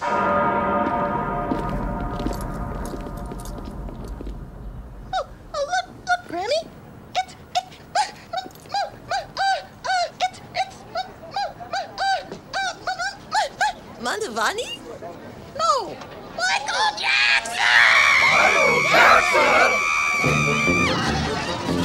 Oh, oh, look, look, Granny. It's, it's, uh, um, uh, uh, it's, it's, Mandavani? no, Michael Jackson! Excuse me.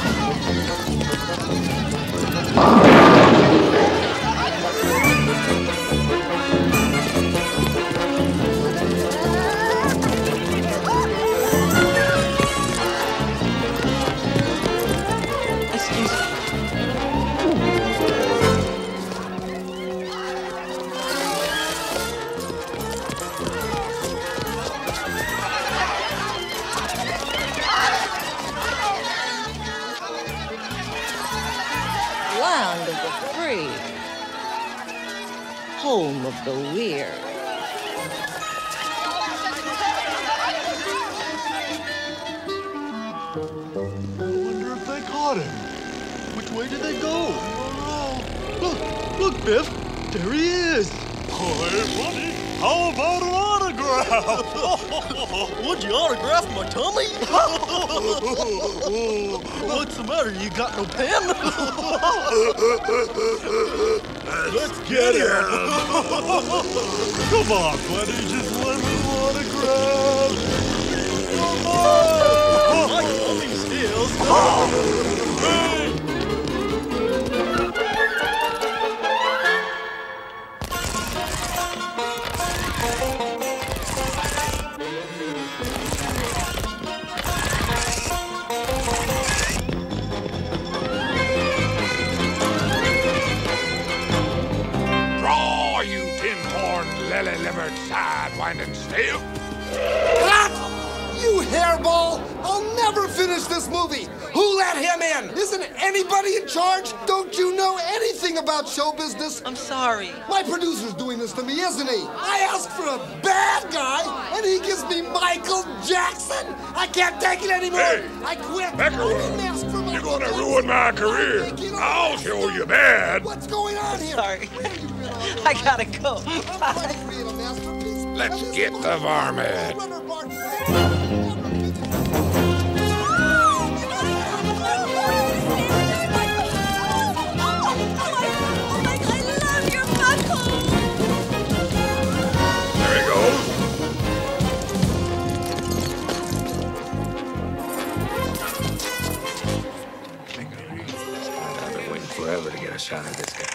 Home of the weird. Way did they go? Oh, no. Look, look, Biff. There he is. Hey, buddy. How about an autograph? Would you autograph my tummy? What's the matter? You got no pen? Let's get him. Come on, buddy. Just let me autograph. Come on. Lily-livered, side-winding snail. You hairball! I'll never finish this movie! Who let him in? Isn't anybody in charge? Don't you know anything about show business? I'm sorry. My producer's doing this to me, isn't he? I asked for a bad guy, and he gives me Michael Jackson! I can't take it anymore! Hey, I quit! I Beckerwood, didn't ask for You're gonna ruin my career. I'll take it I'll all. show you bad. What's going on here? Sorry. I gotta go. I'm trying to create a masterpiece. Let's get the varmint. There he goes. I've been waiting forever to get a shot at this guy.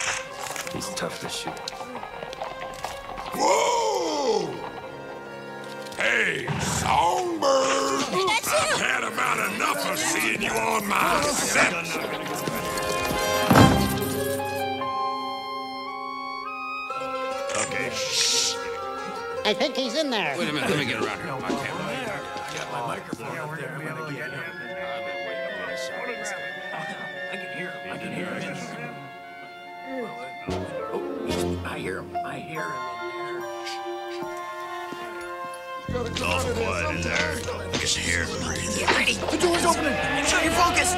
He's tough to shoot. Whoa! Hey, Songbird! I've had about enough of seeing you on my set. Okay, shh. I think he's in there. Wait a minute, let me get around here. I got my microphone up there, man. I can't. I can hear him. I think oh, I hear him. It's awful quiet in there. I guess you hear him breathing. The door's opening! Make sure you're focused.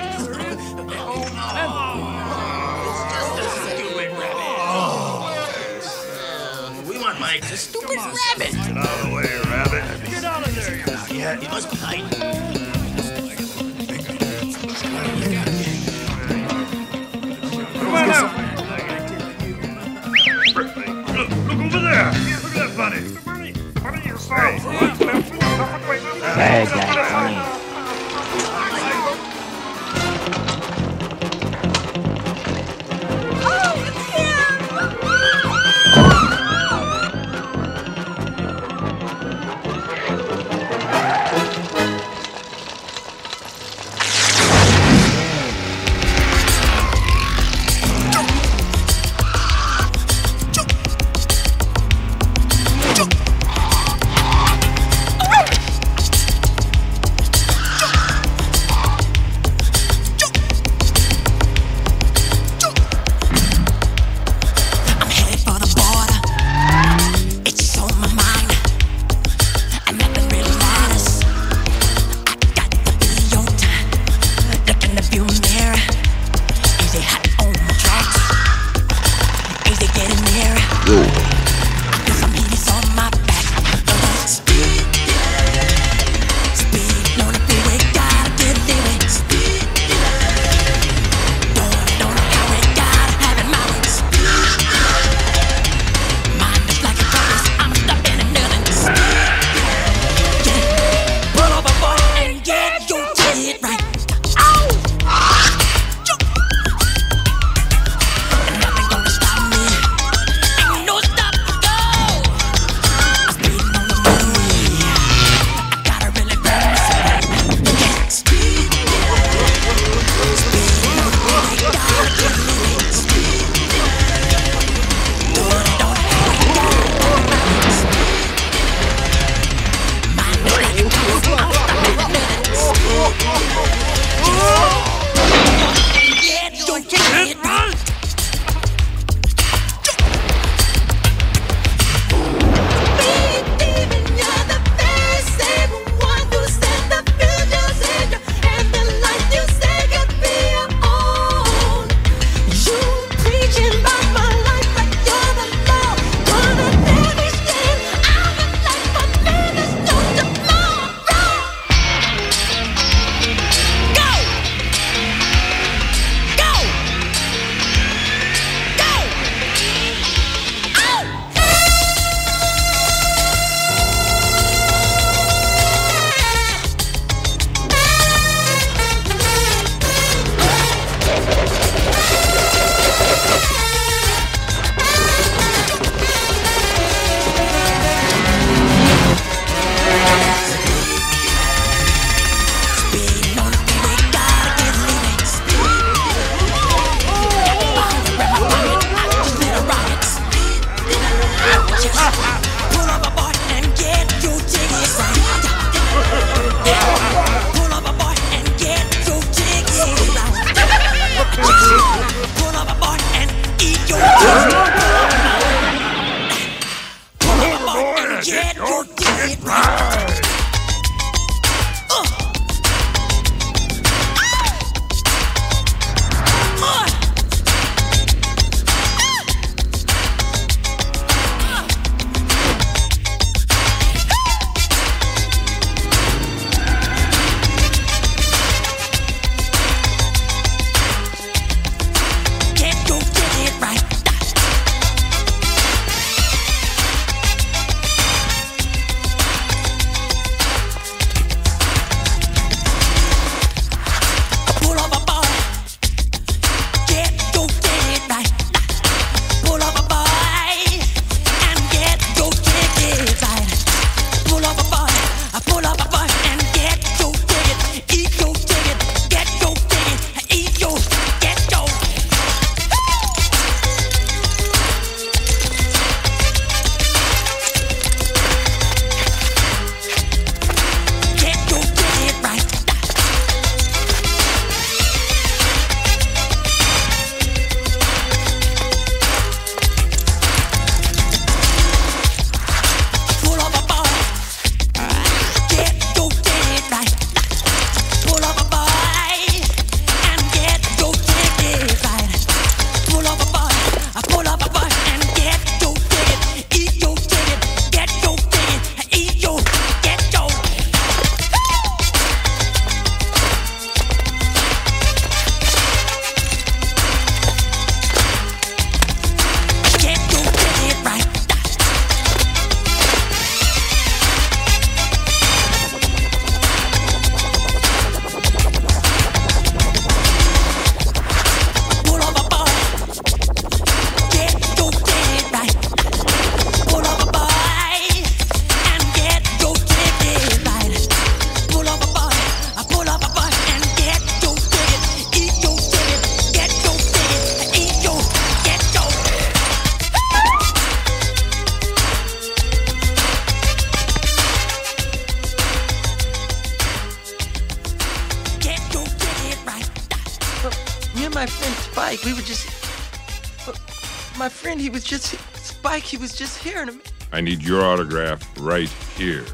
Oh, we want Mike. The stupid rabbit. Get out of the way, rabbit. Get out of there. Not yet. He must be hiding. Come on out. Look, look over there. Look at that bunny. Bunny, yourself. Bad guy, my friend Spike, we were just. My friend, he was just. Spike, he was just here. I need your autograph right here.